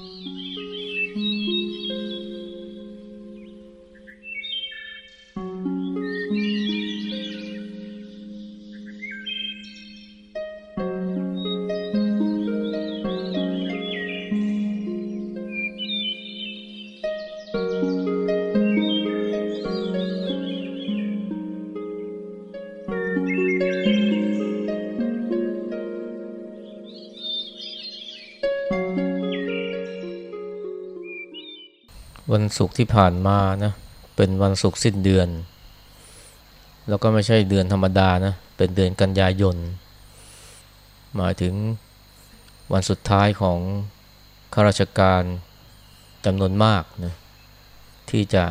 วั ศุกร์ที่ผ่านมานะเป็นวันศุกร์สิ้นเดือน แล้วก็ไม่ใช่เดือนธรรมดานะเป็นเดือนกันยายน หมายถึงวันสุดท้ายของข้าราชการจำนวนมากนะที่จะ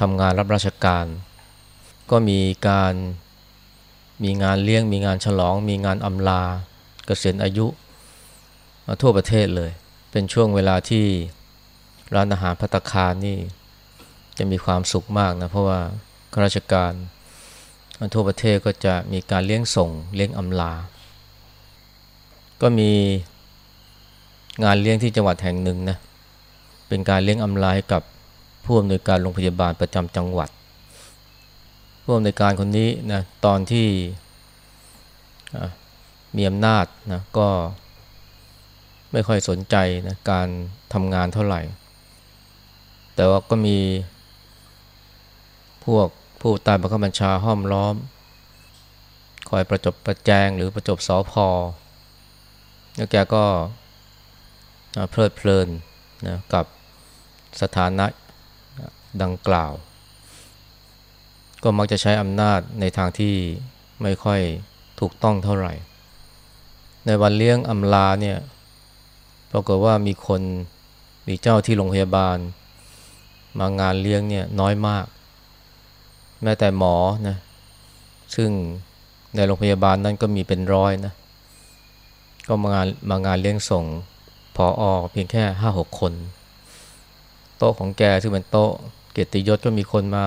ทำงานรับราชการ ก็มีการมีงานเลี้ยง มีงานฉลอง มีงานอำลาเกษียณอายุทั่วประเทศเลย เป็นช่วงเวลาที่ ร้านอาหารพัตคารนี่จะมีความสุขมากนะเพราะว่าข้าราชการทั่วประเทศก็จะมีการเลี้ยงส่งเลี้ยงอำลา ก็มีงานเลี้ยงที่จังหวัดแห่งหนึ่งนะเป็นการเลี้ยงอำลาให้กับผู้อำนวยการโรงพยาบาลประจำจังหวัดผู้อำนวยการคนนี้นะตอนที่มีอำนาจนะก็ไม่ค่อยสนใจนะการทำงานเท่าไหร่ แต่ว่าก็มีพวกผู้ตายบังคับบัญชาห้อมล้อม คอยประจบประแจงหรือประจบสอพอแล้วแกก็เพลิดเพลินนะกับสถานะดังกล่าว ก็มักจะใช้อำนาจในทางที่ไม่ค่อยถูกต้องเท่าไหร่ ในวันเลี้ยงอำลาเนี่ยปรากฏว่ามีคนมีเจ้าที่โรงพยาบาล มางานเลี้ยงเนี่ยน้อยมาก แม้แต่หมอนะซึ่งในโรงพยาบาลนั้นก็มีเป็นร้อยนะ ก็มางานมางานเลี้ยงส่งพออเพียงแค่ห้าหกคน โต๊ะของแกซึ่งเป็นโต๊ะ เกียรติยศก็มีคนมา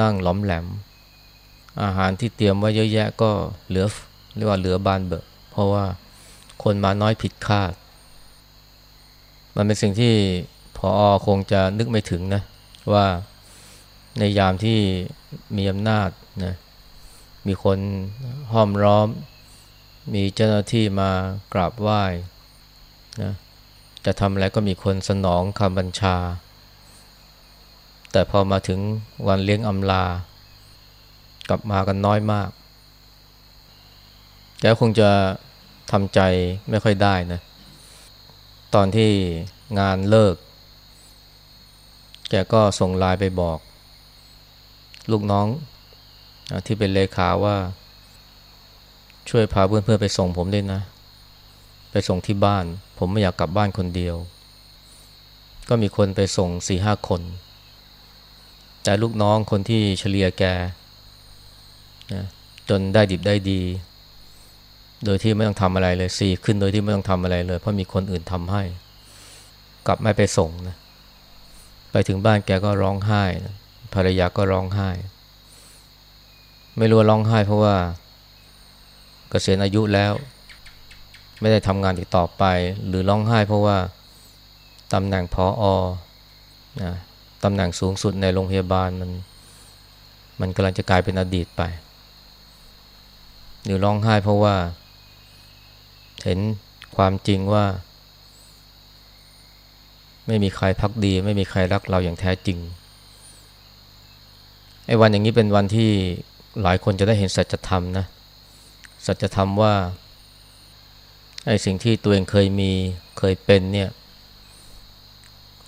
นั่งล้อมแหลม อาหารที่เตรียมไว้เยอะแยะก็เหลือเรียกว่าเหลือบานเบอเพราะว่าคนมาน้อยผิดคาด มันเป็นสิ่งที่ พอคงจะนึกไม่ถึงนะว่าในยามที่มีอำนาจนะมีคนห้อมร้อม มีเจ้าหน้าที่มากราบไหว้นะจะทำอะไรก็มีคนสนองคำบัญชา แต่พอมาถึงวันเลี้ยงอำลา กลับมากันน้อยมาก แกคงจะทำใจไม่ค่อยได้นะ ตอนที่งานเลิก กก็ส่งไลน์ไปบอก ลูกน้องที่เป็นเลขาว่า ช่วยพาเพื่อนๆไปส่งผมด้วยนะ ไปส่งที่บ้าน ผมไม่อยากกลับบ้านคนเดียว ก็มีคนไปส่งสี่ห้าคน แต่ลูกน้องคนที่เฉลียแกนะจนได้ดิบได้ดี โดยที่ไม่ต้องทำอะไรเลยสี่ขึ้นโดยที่ไม่ต้องทำอะไรเลย เพราะมีคนอื่นทำให้ กลับไม่ไปส่งนะ ไปถึงบ้านแกก็ร้องไห้ภรรยาก็ร้องไห้ ไม่รู้ร้องไห้เพราะว่าเกษียณอายุแล้ว ไม่ได้ทำงานอีกต่อไป หรือร้องไห้เพราะว่าตำแหน่งพออนะตำแหน่งสูงสุดในโรงพยาบาลมัน มันกำลังจะกลายเป็นอดีตไป หรือร้องไห้เพราะว่า เห็นความจริงว่า ไม่มีใครพักดี ไม่มีใครรักเราอย่างแท้จริงไอ้วันอย่างนี้เป็นวันที่หลายคนจะได้เห็นสัจธรรมนะสัจธรรมว่าไอ้สิ่งที่ตัวเองเคยมีเคยเป็นเนี่ย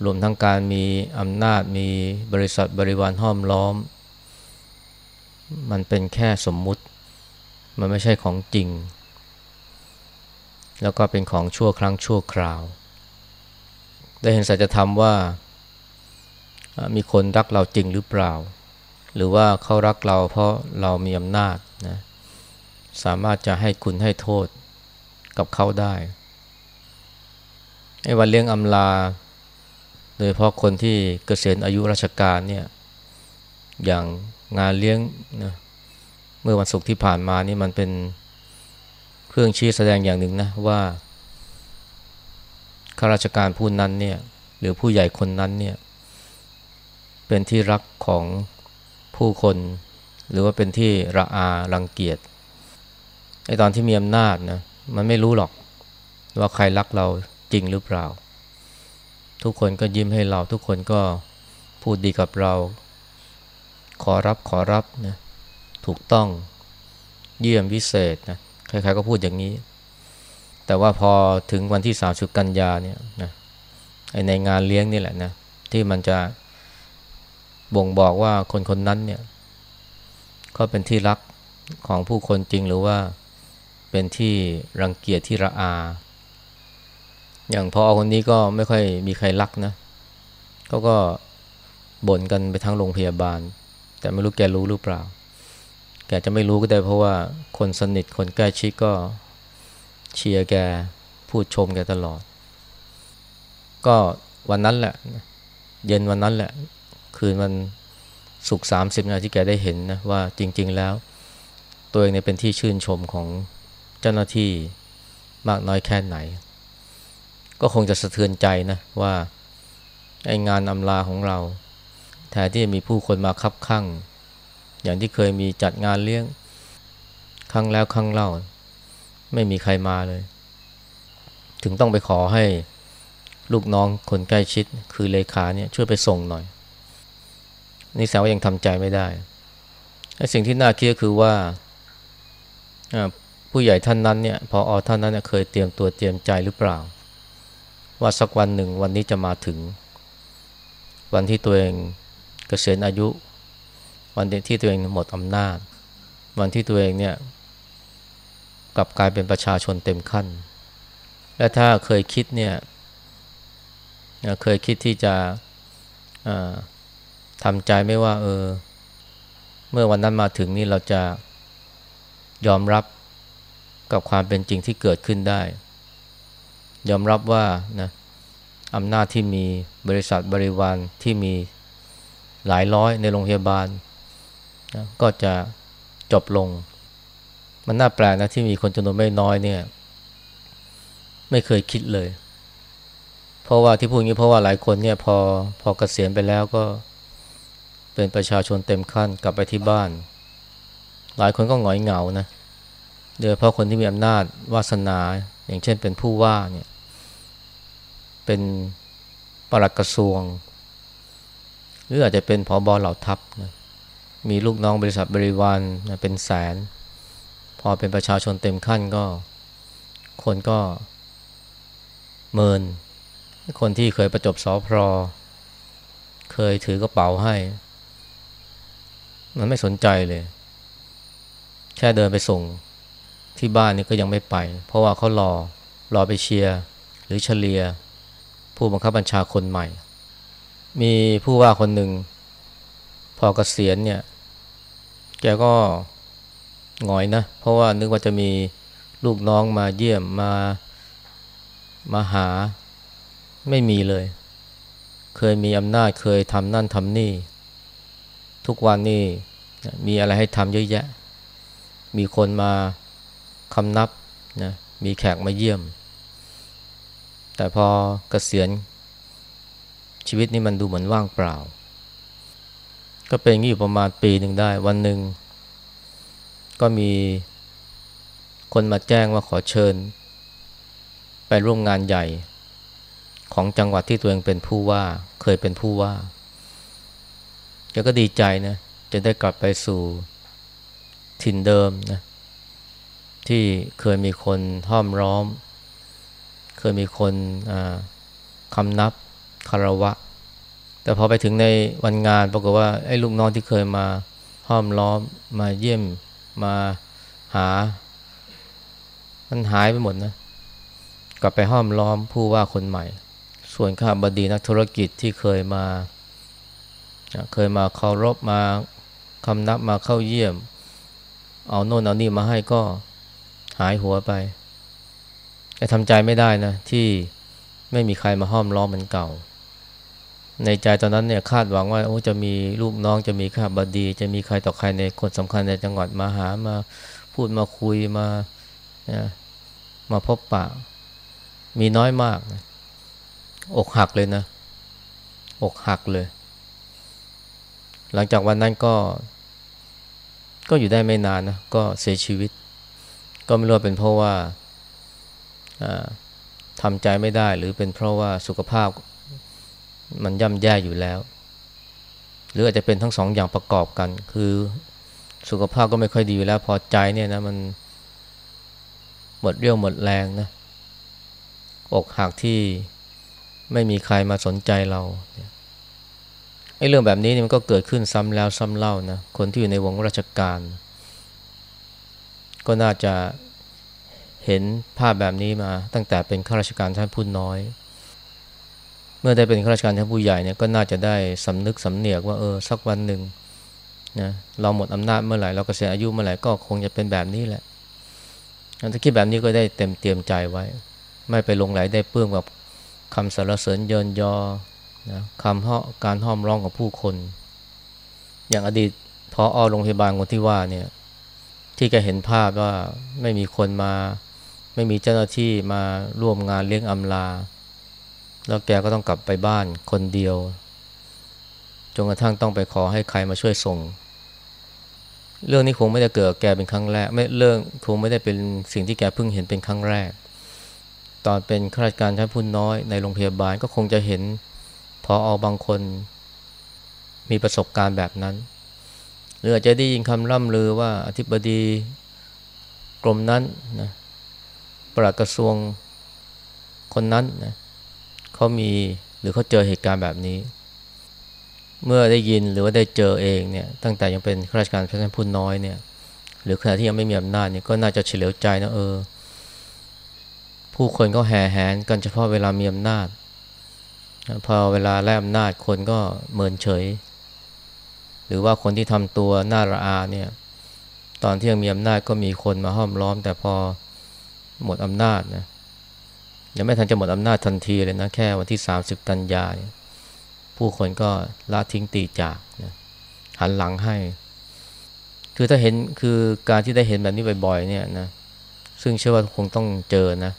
รวมทั้งการมีอำนาจมีบริษัทบริวารห้อมล้อม มันเป็นแค่สมมุติ มันไม่ใช่ของจริง แล้วก็เป็นของชั่วครั้งชั่วคราว ได้เห็นสัจธรรมว่ามีคนรักเราจริงหรือเปล่า หรือว่าเขารักเราเพราะเรามีอำนาจนะสามารถจะให้คุณให้โทษกับเขาได้ไอ้วันเลี้ยงอำลา โดยเพราะคนที่เกษียณอายุราชการเนี่ยอย่างงานเลี้ยงนะเมื่อวันศุกร์ที่ผ่านมานี่มันเป็นเครื่องชี้แสดงอย่างหนึ่งนะว่า ข้าราชการผู้นั้นเนี่ยหรือผู้ใหญ่คนนั้นเนี่ยเป็นที่รักของผู้คน หรือว่าเป็นที่ระอารังเกียจไอตอนที่มีอำนาจนะมันไม่รู้หรอกว่าใครรักเราจริงหรือเปล่า ทุกคนก็ยิ้มให้เราทุกคนก็พูดดีกับเรา ขอรับขอรับนะถูกต้องเยี่ยมวิเศษนะใครๆก็พูดอย่างนี้ แต่ว่าพอถึงวันที่สามสิบกันยาเนี่ยนะในงานเลี้ยงนี่แหละนะที่มันจะบ่งบอกว่าคนคนนั้นเนี่ยเขาเป็นที่รักของผู้คนจริงหรือว่าเป็นที่รังเกียจที่ระอา อย่างพอคนนี้ก็ไม่ค่อยมีใครรักนะเขาก็บ่นกันไปทั้งโรงพยาบาล แต่ไม่รู้แกรู้หรือเปล่า แกจะไม่รู้ก็ได้เพราะว่าคนสนิทคนใกล้ชิดก็ เชียร์แกพูดชมแกตลอด ก็วันนั้นแหละ เย็นวันนั้นแหละ คืนวันสุกสามสิบนาที่แกได้เห็นนะว่าจริง ๆ แล้ว ตัวเองเนี่ยเป็นที่ชื่นชมของเจ้าหน้าที่มากน้อยแค่ไหน ก็คงจะสะเทือนใจนะว่าไองานอำลาของเราแทนที่จะมีผู้คนมาคับข้างอย่างที่เคยมีจัดงานเลี้ยงครั้งแล้วครั้งเล่า ไม่มีใครมาเลย ถึงต้องไปขอให้ลูกน้องคนใกล้ชิด คือเลขาเนี่ยช่วยไปส่งหน่อย นี่แสดงว่ายังทำใจไม่ได้สิ่งที่น่าคิดก็คือว่า ผู้ใหญ่ท่านนั้นเนี่ยพออท่านนั้นเคยเตรียมตัวเตรียมใจหรือเปล่า ว่าสักวันหนึ่งวันนี้จะมาถึง วันที่ตัวเองเกษียณอายุ วันที่ตัวเองหมดอำนาจ วันที่ตัวเองเนี่ย กลับกลายเป็นประชาชนเต็มขั้น และถ้าเคยคิดเนี่ยเคยคิดที่จะทำใจไม่ว่า เออ เมื่อวันนั้นมาถึงนี่เราจะยอมรับกับความเป็นจริงที่เกิดขึ้นได้ ยอมรับว่านะอำนาจที่มีบริษัทบริวารที่มีหลายร้อยในโรงพยาบาลนะก็จะจบลง มันน่าแปลกนะที่มีคนจำนวนไม่น้อยเนี่ย ไม่เคยคิดเลย เพราะว่าที่พูดงี้เพราะว่าหลายคนเนี่ยพอพอเกษียณไปแล้วก็เป็นประชาชนเต็มขั้นกลับไปที่บ้าน หลายคนก็หงอยเหงานะโดยเพราะคนที่มีอำนาจวาสนา อย่างเช่นเป็นผู้ว่าเนี่ยเป็นปลัดกระทรวง หรืออาจจะเป็นผอบอเหล่าทัพนะมีลูกน้องบริษัทบริวารนะเป็นแสน อเป็นประชาชนเต็มขั้นก็ คนก็เมิน คนที่เคยประจบสอพรเคยถือกระเป๋าให้ มันไม่สนใจเลย แค่เดินไปส่งที่บ้านนี่ก็ยังไม่ไป เพราะว่าเขารอรอไปเชียร์หรือเฉลีย ผู้บังคับบัญชาคนใหม่ มีผู้ว่าคนหนึ่งพอเกษียณเนี่ย แกก็ หงอยนะ เพราะว่านึกว่าจะมีลูกน้องมาเยี่ยมมามาหาไม่มีเลย เคยมีอำนาจเคยทำนั่นทำนี่ ทุกวันนี่มีอะไรให้ทำเยอะแยะ มีคนมาคำนับนะมีแขกมาเยี่ยม แต่พอเกษียณชีวิตนี้มันดูเหมือนว่างเปล่า ก็เป็นอย่างนี้อยู่ประมาณปีหนึ่งได้วันหนึ่ง ก็มีคนมาแจ้งว่าขอเชิญ ไปร่วมงานใหญ่ของจังหวัดที่ตัวเองเป็นผู้ว่า เคยเป็นผู้ว่าแกก็ดีใจนะจะได้กลับไปสู่ถิ่นเดิมนะที่เคยมีคนห้อมร้อม เคยมีคนคำนับคารวะ แต่พอไปถึงในวันงานปรากฏว่าไอ้ลูกน้องที่เคยมาห้อมล้อมมาเยี่ยม มาหา มันหายไปหมดนะ กลับไปห้อมล้อมผู้ว่าคนใหม่ ส่วนข้าบดีนักธุรกิจที่เคยมา เคยมาเคารพมาคำนับมาเข้าเยี่ยม เอาโน่นเอานี่มาให้ก็หายหัวไปแต่ทำใจไม่ได้นะ ที่ไม่มีใครมาห้อมล้อมเหมือนเก่า ในใจตอนนั้นเนี่ยคาดหวังว่าโอ้จะมีลูกน้องจะมีข้าบดี จะมีใครต่อใครในคนสำคัญในจังหวัดมาหามาพูดมาคุยมามาพบปะ มีน้อยมากนะอกหักเลยนะ อกหักเลย หลังจากวันนั้นก็ ก็อยู่ได้ไม่นานนะก็เสียชีวิต ก็ไม่รู้เป็นเพราะว่าทำใจไม่ได้หรือเป็นเพราะว่าสุขภาพ มันย่ำแย่อยู่แล้ว หรืออาจจะเป็นทั้งสองอย่างประกอบกัน คือสุขภาพก็ไม่ค่อยดีอยู่แล้ว พอใจเนี่ยนะมันหมดเรี่ยวหมดแรงนะอกหักที่ไม่มีใครมาสนใจเราไอ้เรื่องแบบนี้นี่มันก็เกิดขึ้นซ้ำแล้วซ้ำเล่านะคนที่อยู่ในวงราชการ ก็น่าจะเห็นภาพแบบนี้มาตั้งแต่เป็นข้าราชการท่านผู้น้อย มื่อได้เป็นข้าราชการท่านผู้ใหญ่เนี่ยก็น่าจะได้สำนึกสำเนียกว่าเออสักวันหนึ่งนะเราหมดอำนาจเมื่อไหร่เรากเกษียณอายุเมื่อไหร่ก็คงจะเป็นแบบนี้แหละถ้าคิดแบบนี้ก็ได้เต็มเตรียมใจไว้ ไม่ไปลงไหลได้เปื้มกับคำสรรเสริญเยินยอนะคำเฮาการห้อมร้องของผู้คน อย่างอดีตพออโรงพยาบาลคนที่ว่าเนี่ยที่แกเห็นภาพว่าไม่มีคนมา ไม่มีเจ้าหน้าที่มาร่วมงานเลี้ยงอำลา แล้วแกก็ต้องกลับไปบ้านคนเดียว จนกระทั่งต้องไปขอให้ใครมาช่วยส่ง เรื่องนี้คงไม่ได้เกิดแกเป็นครั้งแรก ไม่เรื่องคงไม่ได้เป็นสิ่งที่แกเพิ่งเห็นเป็นครั้งแรก ตอนเป็นข้าราชการชั้นผู้น้อยในโรงพยาบาลก็คงจะเห็นพออบางคน มีประสบการณ์แบบนั้น หรืออาจจะได้ยินคำล่ำลือว่าอธิบดีกรมนั้นนะปลัดกระทรวงคนนั้นนะ เขามีหรือเขาเจอเหตุการณ์แบบนี้ เมื่อได้ยินหรือว่าได้เจอเองเนี่ยตั้งแต่ยังเป็นข้าราชการชั้นผู้น้อยเนี่ยหรือขณะที่ยังไม่มีอำนาจเนี่ยก็น่าจะเฉลียวใจนะเออ ผู้คนก็แห่แหนกันเฉพาะเวลามีอำนาจพอเวลาแลกอำนาจคนก็เมินเฉย หรือว่าคนที่ทำตัวน่าระอาเนี่ยตอนที่ยังมีอำนาจก็มีคนมาห้อมล้อม แต่พอหมดอำนาจนะ ยังไม่ทันจะหมดอำนาจทันทีเลยนะ แค่วันที่ 30 กันยายผู้คนก็ละทิ้งตีจากนะหันหลังให้ คือถ้าเห็นคือการที่ได้เห็นแบบนี้บ่อยๆเนี่ยนะซึ่งเชื่อว่าคงต้องเจอนะ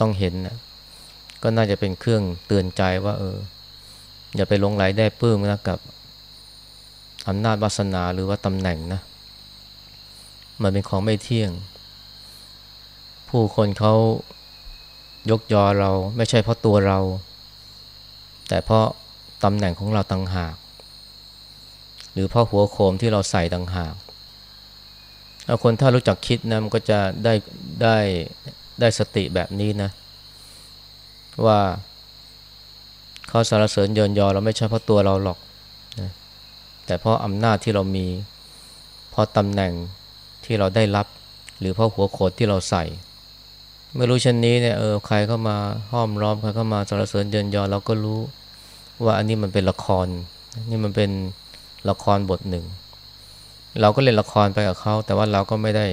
ต้องเห็นนะก็น่าจะเป็นเครื่องเตือนใจว่า เออ อย่าไปลงไหลได้ปื้มนะกับอำนาจวาสนาหรือว่าตำแหน่งนะ มันเป็นของไม่เที่ยง ผู้คนเขา ยกยอเราไม่ใช่เพราะตัวเรา แต่เพราะตำแหน่งของเราต่างหาก หรือเพราะหัวโคมที่เราใส่ต่างหากคนถ้ารู้จักคิดนะมันก็จะได้ได้ได้สติแบบนี้นะ ว่าเขาสารเสริญเยินยอเราไม่ใช่เพราะตัวเราหรอกนะแต่เพราะอำนาจที่เรามี เพราะตำแหน่งที่เราได้รับ หรือเพราะหัวโขดที่เราใส่ ไม่รู้เช่นนี้เนี่ยเออใครเข้ามาห้อมล้อมใครเข้ามาสารเสริญเยินยอเราก็รู้ว่าอันนี้มันเป็นละคร นี่มันเป็นละครบทหนึ่ง เราก็เล่นละครไปกับเขาแต่ว่าเราก็ไม่ได้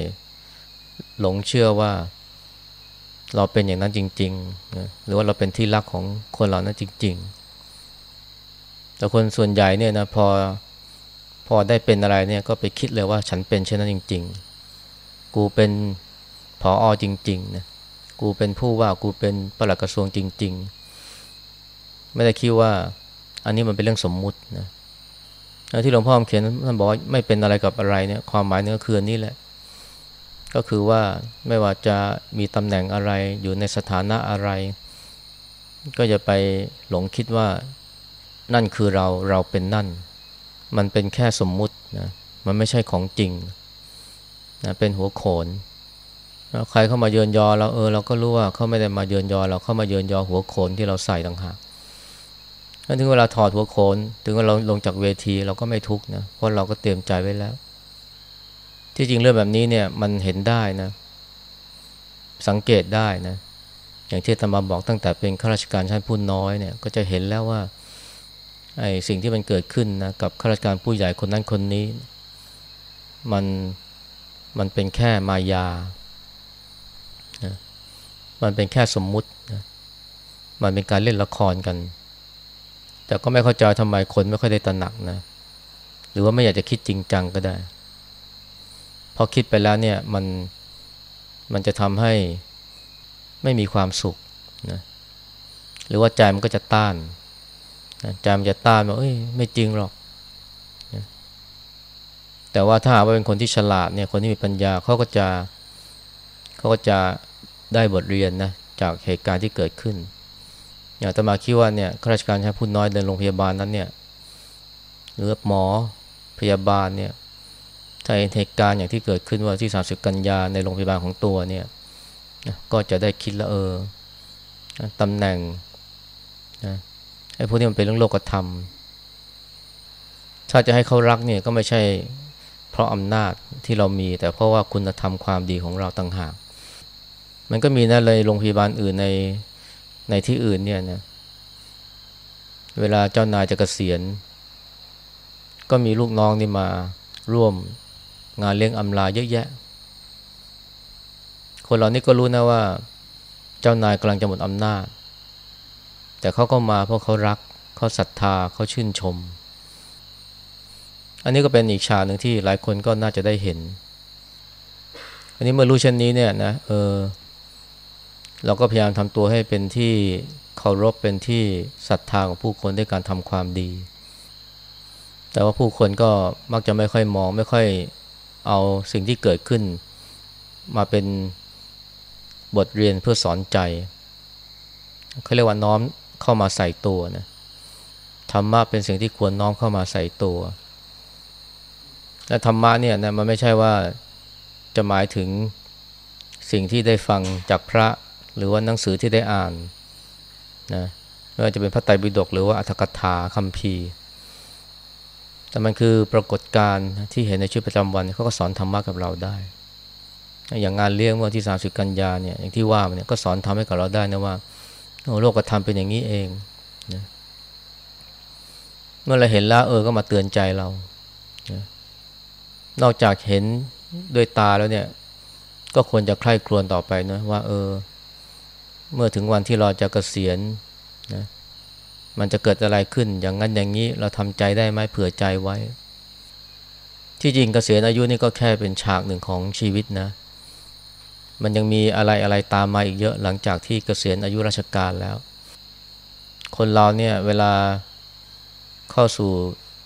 หลงเชื่อว่า เราเป็นอย่างนั้นจริงๆนะหรือว่าเราเป็นที่รักของคนเหล่านั้นจริง ๆ แต่คนส่วนใหญ่เนี่ยนะพอพอได้เป็นอะไรเนี่ยก็ไปคิดเลยว่าฉันเป็นเช่นนั้นจริง ๆ กูเป็นผออจริงๆนะ กูเป็นผู้ว่ากูเป็นปลัดกระทรวงจริง ๆ ไม่ได้คิดว่า อันนี้มันเป็นเรื่องสมมุตินะที่หลวงพ่อเขียนท่านบอกว่าไม่เป็นอะไรกับอะไรเนี่ยความหมายเนี่ก็คือนี่แหละ ก็คือว่าไม่ว่าจะมีตำแหน่งอะไรอยู่ในสถานะอะไร ก็จะไปหลงคิดว่านั่นคือเราเราเป็นนั่น มันเป็นแค่สมมุตินะมันไม่ใช่ของจริงนะเป็นหัวโขน ใครเข้ามาเยินยอเราเออเราก็รู้ว่าเขาไม่ได้มาเยินยอเราเข้ามาเยินยอหัวโขนที่เราใส่ต่างหากถึงเวลาถอดหัวโขน ถึงเวลาลงจากเวทีเราก็ไม่ทุกข์นะเพราะเราก็เตรียมใจไว้แล้ว ที่จริงเรื่องแบบนี้เนี่ยมันเห็นได้นะ สังเกตได้นะ อย่างที่ธรรมาบอกตั้งแต่เป็นข้าราชการชั้นผู้น้อยเนี่ยก็จะเห็นแล้วว่าไอ้สิ่งที่มันเกิดขึ้นนะกับข้าราชการผู้ใหญ่คนนั้นคนนี้ มันมันเป็นแค่มายา มันเป็นแค่สมมุตินะมันเป็นการเล่นละครกัน แต่ก็ไม่เข้าใจทำไมคนไม่ค่อยได้ตระหนักนะหรือว่าไม่อยากจะคิดจริงจังก็ได้พอคิดไปแล้วเนี่ยมันมันจะทำให้ไม่มีความสุขนะหรือว่าใจมันก็จะต้านใจมันจะต้านว่าเอ้ยไม่จริงหรอกแต่ว่าถ้าว่าเป็นคนที่ฉลาดเนี่ยคนที่มีปัญญาเขาก็จะเขาก็จะ ได้บทเรียนนะจากเหตุการณ์ที่เกิดขึ้น อย่างตมาคิดว่าเนี่ยข้าราชการชั้นผู้น้อยเดินโรงพยาบาลนั้นเนี่ยหรือหมอพยาบาลเนี่ยถ้าเห็นเหตุการณ์อย่างที่เกิดขึ้นว่าที่ 30 กันยาในโรงพยาบาลของตัวเนี่ยก็จะได้คิดล้วเออตำแหน่งนะไอ้พวกนี้มันเป็นเรื่องโลกธรรม ถ้าจะให้เขารักเนี่ยก็ไม่ใช่เพราะอำนาจที่เรามี แต่เพราะว่าคุณธรรมความดีของเราต่างหาก มันก็มีนะเลยโรงพยาบาลอื่นในในที่อื่นเนี่ยนะเวลาเจ้านายจะกะเกษียณ ก็มีลูกน้องนี่มาร่วมงานเลี้ยงอำลาเยอะแยะ คนเหล่านี้ก็รู้นะว่า เจ้านายกำลังจะหมดอำนาจ แต่เขาก็มาเพราะเขารักเขาศรัทธาเขาชื่นชม อันนี้ก็เป็นอีกฉากหนึ่งที่หลายคนก็น่าจะได้เห็น อันนี้เมื่อรู้เช่นนี้เนี่ยนะเออ เราก็พยายามทำตัวให้เป็นที่เคารพเป็นที่ศรัทธาของผู้คนด้วยการทำความดี แต่ว่าผู้คนก็มักจะไม่ค่อยมองไม่ค่อยเอาสิ่งที่เกิดขึ้น มาเป็นบทเรียนเพื่อสอนใจเขาเรียกว่าน้อมเข้ามาใส่ตัวนะธรรมะเป็นสิ่งที่ควรน้อมเข้ามาใส่ตัวและธรรมะเนี่ยนะมันไม่ใช่ว่าจะหมายถึงสิ่งที่ได้ฟังจากพระ หรือว่าหนังสือที่ได้อ่านนะไม่ว่าจะเป็นพระไตรปิฎกหรือว่าอัตถกถาคัมภีร์ แต่มันคือปรากฏการณ์ที่เห็นในชีวิตประจำวันเขาก็สอนธรรมะกับเราได้ อย่างงานเลี้ยงเมื่อที่สามสิบกันยาเนี่ยอย่างที่ว่าเนี่ยก็สอนทำให้กับเราได้นะว่าโลกธรรมเป็นอย่างนี้เองนะเมื่อเราเห็นแล้วเออก็มาเตือนใจเรานะนอกจากเห็นด้วยตาแล้วเนี่ย ก็ควรจะใคร่ครวญต่อไปนะว่า เออ เมื่อถึงวันที่เราจะเกษียณนะมันจะเกิดอะไรขึ้น อย่างนั้นอย่างนี้เราทำใจได้ไหมเผื่อใจไว้ ที่จริงเกษียณอายุนี่ก็แค่เป็นฉากหนึ่งของชีวิตนะ มันยังมีอะไรอะไรตามมาอีกเยอะหลังจากที่เกษียณอายุราชการแล้ว คนเราเนี่ยเวลาเข้าสู่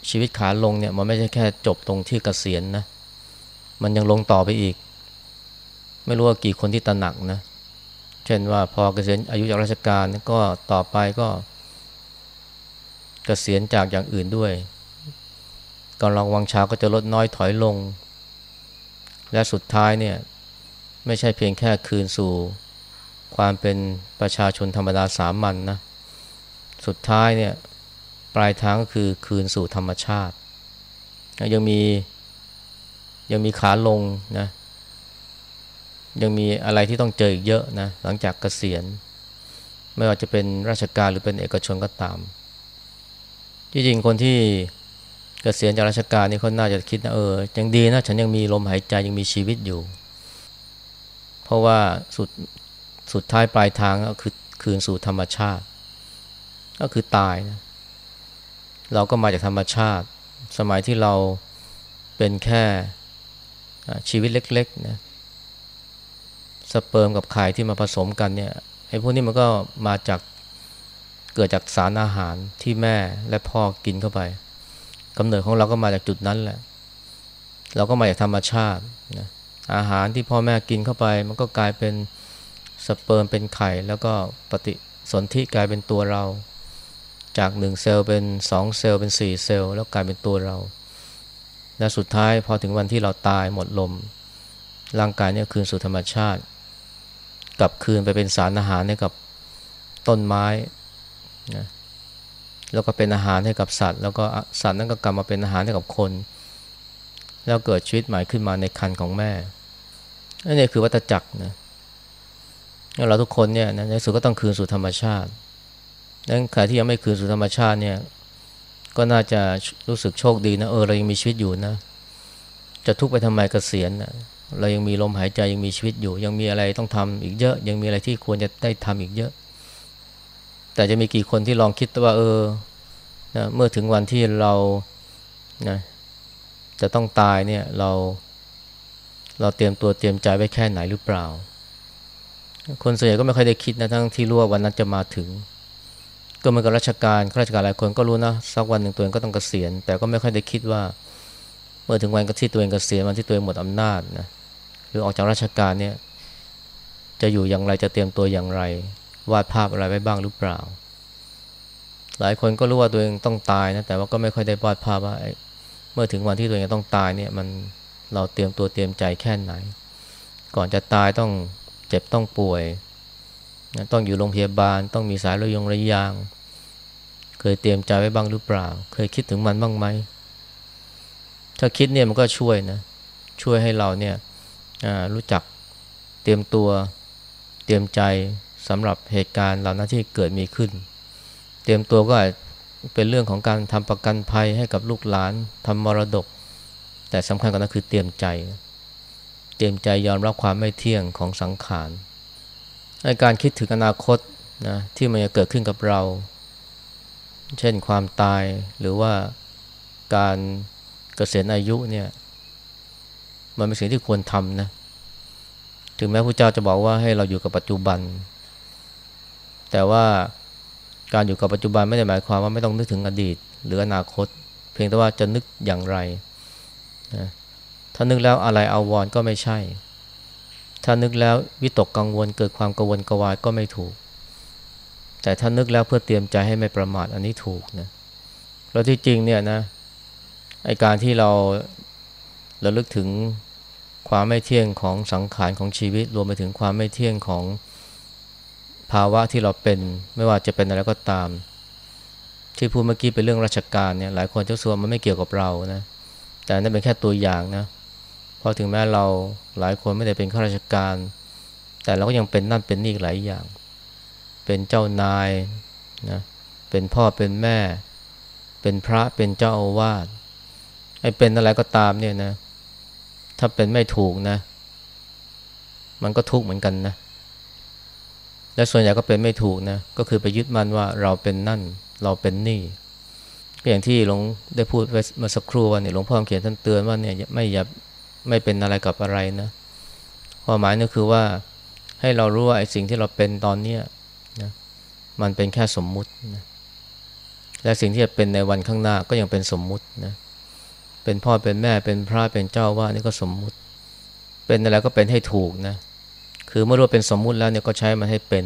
ชีวิตขาลงเนี่ยมันไม่ใช่แค่จบตรงที่เกษียณนะ มันยังลงต่อไปอีก ไม่รู้ว่ากี่คนที่ตระหนักนะเช่นว่าพอเกษียณอายุจากราชการก็ต่อไปก็เกษียณจากอย่างอื่นด้วยกำลังวังชาก็จะลดน้อยถอยลง และสุดท้ายเนี่ยไม่ใช่เพียงแค่คืนสู่ความเป็นประชาชนธรรมดาสามัญนนะสุดท้ายเนี่ยปลายทางก็คือคืนสู่ธรรมชาติ ยังมียังมีขาลงนะ ยังมีอะไรที่ต้องเจออีกเยอะนะหลังจากเกษียณ ไม่ว่าจะเป็นราชการหรือเป็นเอกชนก็ตามจริงๆคนที่เกษียณจากราชการนี่เขาน่าจะคิดนะเออยังดีนะฉันยังมีลมหายใจยังมีชีวิตอยู่ เพราะว่าสุดสุดท้ายปลายทางก็คือคืนสู่ธรรมชาติ ก็คือตายนะเราก็มาจากธรรมชาติ สมัยที่เราเป็นแค่ชีวิตเล็กๆนะ สเปิร์มกับไข่ที่มาผสมกันเนี่ยไอ้พวกนี้มันก็มาจากเกิดจากสารอาหารที่แม่และพ่อกินเข้าไปกำเนิดของเราก็มาจากจุดนั้นแหละ เราก็มาจากธรรมชาตินะอาหารที่พ่อแม่กินเข้าไป มันก็กลายเป็นสเปิร์มเป็นไข่ แล้วก็ปฏิสนธิกลายเป็นตัวเรา จากหนึ่งเซลล์เป็นสองเซลล์เป็นสี่เซลล์แล้วกลายเป็นตัวเรา และสุดท้ายพอถึงวันที่เราตายหมดลม ร่างกายเนี่ยคืนสู่ธรรมชาติ กลับคืนไปเป็นสารอาหารให้กับต้นไม้นะแล้วก็เป็นอาหารให้กับสัตว์ แล้วก็สัตว์นั้นก็กลับมาเป็นอาหารให้กับคน แล้วเกิดชีวิตใหม่ขึ้นมาในคันของแม่นั่นเองคือวัตจักรนะเราทุกคนเนี่ยในสุดก็ต้องคืนสู่ธรรมชาติดังนั้นใครที่ยังไม่คืนสู่ธรรมชาติเนี่ยก็น่าจะรู้สึกโชคดีนะเออเรายังมีชีวิตอยู่นะ จะทุกข์ไปทำไมกเกษียณนะ เรายังมีลมหายใจยังมีชีวิตอยู่ ยังมีอะไรต้องทำอีกเยอะ ยังมีอะไรที่ควรจะได้ทำอีกเยอะ แต่จะมีกี่คนที่ลองคิดว่า เออนะเมื่อถึงวันที่เรานะจะต้องตายเนี่ยเรา เราเตรียมตัวเตรียมใจไว้แค่ไหนหรือเปล่า คนส่วนใหญ่ก็ไม่ค่อยได้คิดนะทั้งที่รู้ว่าวันนั้นจะมาถึง ก็เหมือนกับราชการข้าราชการหลายคนก็รู้นะสักวันหนึ่งตัวเองก็ต้องเกษียณ แต่ก็ไม่ค่อยได้คิดว่า เมื่อถึงวันที่ตัวเองเกษียณวันที่ตัวเองหมดอำนาจนะ หรือออกจากราชการเนี่ยจะอยู่อย่างไรจะเตรียมตัวอย่างไร วาดภาพอะไรไว้บ้างหรือเปล่า หลายคนก็รู้ว่าตัวเองต้องตายนะแต่ว่าก็ไม่ค่อยได้วาดภาพว่าเมื่อถึงวันที่ตัวเองต้องตายเนี่ยมันเราเตรียมตัวเตรียมใจแค่ไหน ก่อนจะตายต้องเจ็บต้องป่วยต้องอยู่โรงพยาบาลต้องมีสายระยงระยาง เคยเตรียมใจไว้บ้างหรือเปล่า เคยคิดถึงมันบ้างไหมถ้าคิดเนี่ยมันก็ช่วยนะช่วยให้เราเนี่ย รู้จักเตรียมตัวเตรียมใจสำหรับเหตุการณ์เหล่านั้นที่เกิดมีขึ้น เตรียมตัวก็เป็นเรื่องของการทำประกันภัยให้กับลูกหลานทำมรดก แต่สำคัญกว่านั้นคือเตรียมใจ เตรียมใจยอมรับความไม่เที่ยงของสังขารในการคิดถึงอนาคตนะที่มันจะเกิดขึ้นกับเรา เช่นความตายหรือว่าการเกษียณอายุเนี่ย มันเป็นสิ่งที่ควรทำนะ ถึงแม้พระเจ้าจะบอกว่าให้เราอยู่กับปัจจุบัน แต่ว่าการอยู่กับปัจจุบันไม่ได้หมายความว่าไม่ต้องนึกถึงอดีต หรืออนาคต เพียงแต่ว่าจะนึกอย่างไรนะถ้านึกแล้วอะไรเอาวอนก็ไม่ใช่ ถ้านึกแล้ววิตกกังวลเกิดความกังวลกวายก็ไม่ถูก แต่ถ้านึกแล้วเพื่อเตรียมใจให้ไม่ประมาทอันนี้ถูกนะแล้วที่จริงเนี่ยนะไอการที่เราระลึกถึง ความไม่เที่ยงของสังขารของชีวิต รวมไปถึงความไม่เที่ยงของภาวะที่เราเป็น ไม่ว่าจะเป็นอะไรก็ตาม ที่พูดเมื่อกี้เป็นเรื่องราชการเนี่ยหลายคนจะส่วนมันไม่เกี่ยวกับเรานะแต่นั่นเป็นแค่ตัวอย่างนะพราะถึงแม้เราหลายคนไม่ได้เป็นข้าราชการ แต่เราก็ยังเป็นนั่นเป็นนี่หลายอย่าง เป็นเจ้านายนะเป็นพ่อเป็นแม่ เป็นพระเป็นเจ้าอาวาสไอ้เป็นอะไรก็ตามเนี่ยนะ ถ้าเป็นไม่ถูกนะ มันก็ทุกข์เหมือนกันนะ และส่วนใหญ่ก็เป็นไม่ถูกนะ ก็คือไปยึดมั่นว่าเราเป็นนั่น เราเป็นนี่ ก็อย่างที่หลวงได้พูดเมื่อสักครู่ว่าเนี่ยหลวงพ่อเขียนท่านเตือนว่าเนี่ยไม่อย่าไม่เป็นอะไรกับอะไรนะความหมายนี่คือว่าให้เรารู้ว่าไอ้สิ่งที่เราเป็นตอนเนี้นะมันเป็นแค่สมมุตินะและสิ่งที่จะเป็นในวันข้างหน้าก็ยังเป็นสมมุตินะเป็นพ่อเป็นแม่เป็นพระเป็นเจ้าว่านี่ก็สมมุติ เป็นอะไรก็เป็นให้ถูกนะ คือเมื่อรู้เป็นสมมุติแล้วเนี่ยก็ใช้มันให้เป็น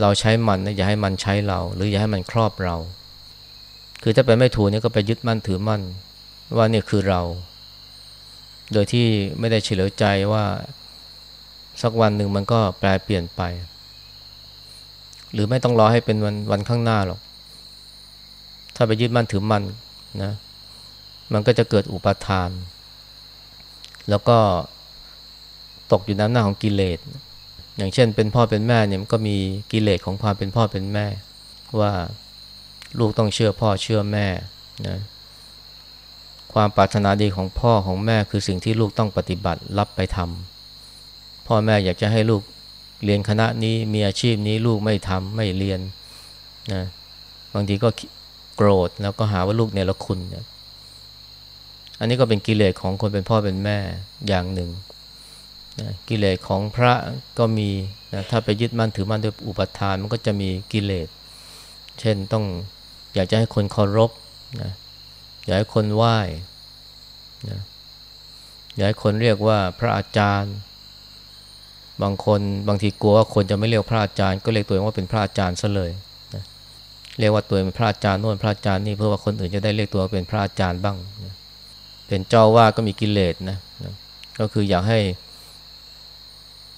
เราใช้มันนะอย่าให้มันใช้เรา หรืออย่าให้มันครอบเรา คือถ้าเป็นไม่ถูกเนี่ยก็ไปยึดมั่นถือมั่น ว่านี่คือเรา โดยที่ไม่ได้เฉลียวใจว่าสักวันหนึ่งมันก็แปลเปลี่ยนไป หรือไม่ต้องรอให้เป็นวันวันข้างหน้าหรอก ถ้าไปยึดมั่นถือมั่นนะ มันก็จะเกิดอุปทาน แล้วก็ตกอยู่น้ำหน้าของกิเลส อย่างเช่นเป็นพ่อเป็นแม่เนี่ยมันก็มีกิเลสของความเป็นพ่อเป็นแม่ ว่าลูกต้องเชื่อพ่อเชื่อแม่นะความปรารถนาดีของพ่อของแม่คือสิ่งที่ลูกต้องปฏิบัติรับไปทำพ่อแม่อยากจะให้ลูกเรียนคณะนี้มีอาชีพนี้ลูกไม่ทำไม่เรียนนะบางทีก็โกรธแล้วก็หาว่าลูกเนี่ยละคุณเนี่ย อันนี้ก็เป็นกิเลสของคนเป็นพ่อเป็นแม่อย่างหนึ่งนะกิเลสของพระก็มีนะถ้าไปยึดมั่นถือมั่นด้วยอุปทานมันก็จะมีกิเลส เช่นต้องอยากจะให้คนเคารพนะอยากให้คนไหว้นะอยากให้คนเรียกว่าพระอาจารย์ บางคนบางทีกลัวว่าคนจะไม่เรียกพระอาจารย์ ก็เรียกตัวเองว่าเป็นพระอาจารย์ซะเลยนะเรียกว่าตัวเองเป็นพระอาจารย์โน่นพระอาจารย์นี่เพื่อว่าคนอื่นจะได้เรียกตัวเป็นพระอาจารย์บ้างนะ เป็นเจ้าว่าก็มีกิเลสนะนะก็คืออยากให้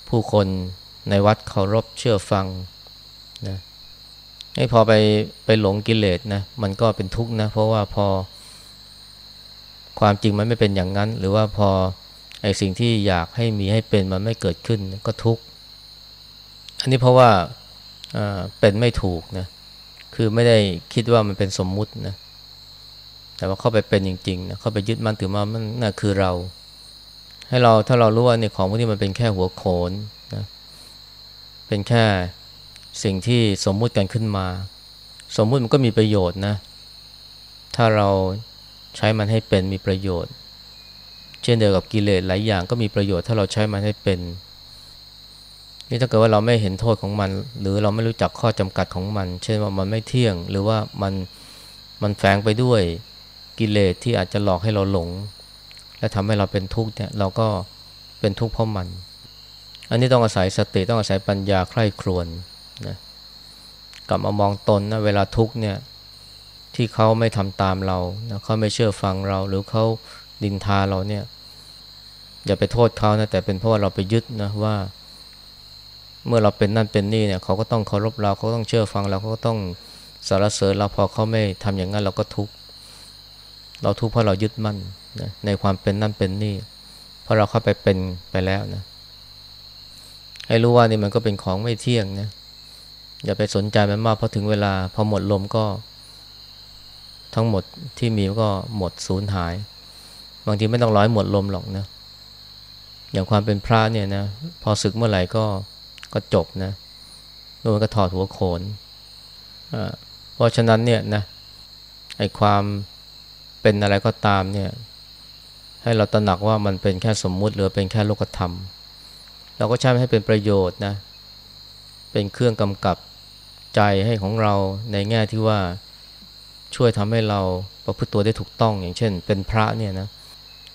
ผู้คนในวัดเคารพเชื่อฟังนะให้พอไปไปหลงกิเลสนะมันก็เป็นทุกข์นะ เพราะว่าพอความจริงมันไม่เป็นอย่างนั้น หรือว่าพอไอ้สิ่งที่อยากให้มีให้เป็นมันไม่เกิดขึ้นก็ทุกข์อันนี้เพราะว่าเป็นไม่ถูกนะคือไม่ได้คิดว่ามันเป็นสมมุตินะ แต่ว่าเข้าไปเป็นจริงๆนะเข้าไปยึดมั่นถือมามันน่ะคือเรา ให้เราถ้าเรารู้ว่าเนี่ยของพวกนี้มันเป็นแค่หัวโขนนะเป็นแค่สิ่งที่สมมุติกันขึ้นมา สมมุติมันก็มีประโยชน์นะ ถ้าเราใช้มันให้เป็นมีประโยชน์ เช่นเดียวกับกิเลสหลายอย่างก็มีประโยชน์ ถ้าเราใช้มันให้เป็น นี่ถ้าเกิดว่าเราไม่เห็นโทษของมัน หรือเราไม่รู้จักข้อจำกัดของมัน เช่นว่ามันไม่เที่ยง หรือว่ามันมันแฝงไปด้วย กิเลสที่อาจจะหลอกให้เราหลง และทำให้เราเป็นทุกข์เนี่ยเราก็เป็นทุกข์เพราะมัน อันนี้ต้องอาศัยสติต้องอาศัยปัญญาใคร่ครวญนะกลับมามองตนนะเวลาทุกข์เนี่ยที่เขาไม่ทำตามเรานะเขาไม่เชื่อฟังเรา หรือเขาดินทาเราเนี่ยอย่าไปโทษเขานะแต่เป็นเพราะว่าเราไปยึดนะว่า เมื่อเราเป็นนั่นเป็นนี่เนี่ยเขาก็ต้องเคารพเราเขาต้องเชื่อฟังเราเขาก็ต้องสารเสริญเราพอเขาไม่ทำอย่างนั้นเราก็ทุกข์ เราทุกข์เพราะเรายึดมั่นนะในความเป็นนั่นเป็นนี่ เพราะเราเข้าไปเป็นไปแล้วนะ ให้รู้ว่านี่มันก็เป็นของไม่เที่ยงนะ อย่าไปสนใจมันมากพอถึงเวลาพอหมดลมก็ ทั้งหมดที่มีก็หมดสูญหาย บางทีไม่ต้องร้อยหมดลมหรอกนะ อย่างความเป็นพระเนี่ยนะ พอศึกเมื่อไหร่ก็ก็จบนะโดนก็ถอดหัวโขนเพราะฉะนั้นเนี่ยนะไอความ เป็นอะไรก็ตามเนี่ยให้เราตระหนักว่ามันเป็นแค่สมมุติหรือเป็นแค่โลกธรรม เราก็ใช้ให้เป็นประโยชน์นะเป็นเครื่องกำกับใจให้ของเราในแง่ที่ว่าช่วยทำให้เราประพฤติตัวได้ถูกต้องอย่างเช่น เป็นพระเนี่ยนะ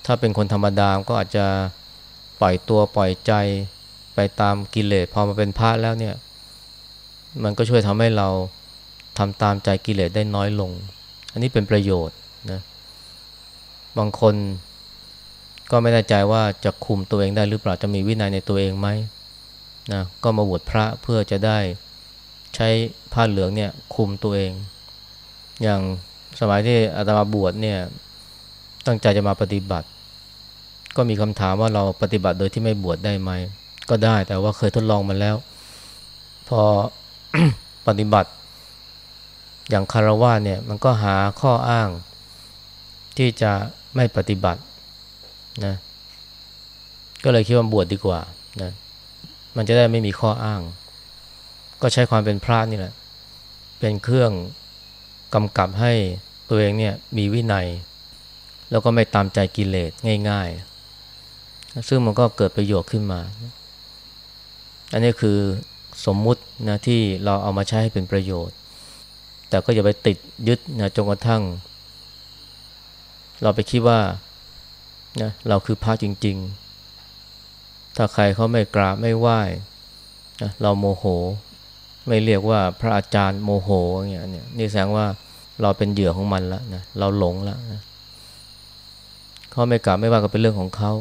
ถ้าเป็นคนธรรมดาก็อาจจะปล่อยตัวปล่อยใจไปตามกิเลสพอมาเป็นพระแล้วเนี่ยมันก็ช่วยทำให้เราทำตามใจกิเลสได้น้อยลง อันนี้เป็นประโยชน์นะ บางคนก็ไม่แน่ใจว่าจะคุมตัวเองได้หรือเปล่าจะมีวินัยในตัวเองไหมนะก็มาบวชพระเพื่อจะได้ใช้ผ้าเหลืองเนี่ยคุมตัวเอง อย่างสมัยที่อาตมาบวชเนี่ยตั้งใจจะมาปฏิบัติ ก็มีคำถามว่าเราปฏิบัติโดยที่ไม่บวชได้ไหม ก็ได้แต่ว่าเคยทดลองมาแล้ว พอปฏิบัติ อย่างคารวะเนี่ยมันก็หาข้ออ้างที่จะ ไม่ปฏิบัตินะก็เลยคิดว่าบวชดดีกว่านะมันจะได้ไม่มีข้ออ้าง ก็ใช้ความเป็นพระนี่แหละ เป็นเครื่องกำกับให้ตัวเองเนี่ยมีวินัย แล้วก็ไม่ตามใจกิเลสง่ายๆ ซึ่งมันก็เกิดประโยชน์ขึ้นมา อันนี้คือสมมุตินะที่เราเอามาใช้ให้เป็นประโยชน์ แต่ก็อย่าไปติดยึดนะจนกระทั่ง เราไปคิดว่านะเราคือพระจริง ๆ ถ้าใครเขาไม่กราบไม่ไหว้นะเราโมโห ไม่เรียกว่าพระอาจารย์โมโหอย่างเงี้ยนี่แสดงว่าเราเป็นเหยื่อของมันแล้วนะเราหลงแล้วนะเขาไม่กราบไม่ว่าก็เป็นเรื่องของเขา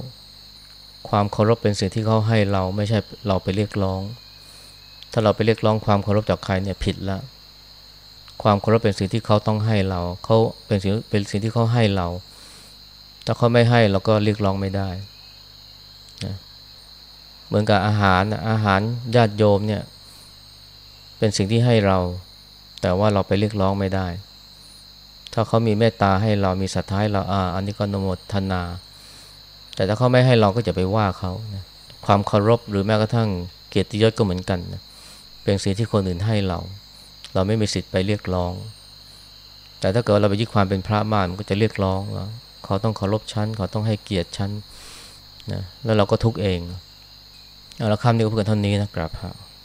ความเคารพเป็นสิ่งที่เขาให้เราไม่ใช่เราไปเรียกร้อง ถ้าเราไปเรียกร้องความเคารพจากใครเนี่ยผิดแล้ว ความเคารพเป็นสิ่งที่เขาต้องให้เราเขาเป็นสิ่งเป็นสิ่งที่เขาให้เรา ถ้าเขาไม่ให้เราก็เรียกร้องไม่ได้นะเหมือนกับอาหารอาหารญาติโยมเนี่ย เป็นสิ่งที่ให้เรา แต่ว่าเราไปเรียกร้องไม่ได้ ถ้าเขามีเมตตาให้เรามีศรัทธาให้เราอ่าอันนี้ก็นมทนา แต่ถ้าเขาไม่ให้เราก็จะไปว่าเขานะความเคารพหรือแม้กระทั่งเกียรติยศก็เหมือนกันนะเป็นสิ่งที่คนอื่นให้เรา เราไม่มีสิทธิ์ไปเรียกร้อง แต่ถ้าเกิดเราไปยึดความเป็นพระมากมันก็จะเรียกร้องว่าเขาต้องเคารพฉันเขาต้องให้เกียรติฉันนะแล้วเราก็ทุกข์เองเอาละคำนี้ก็เพื่อเท่านี้นะกราบพระ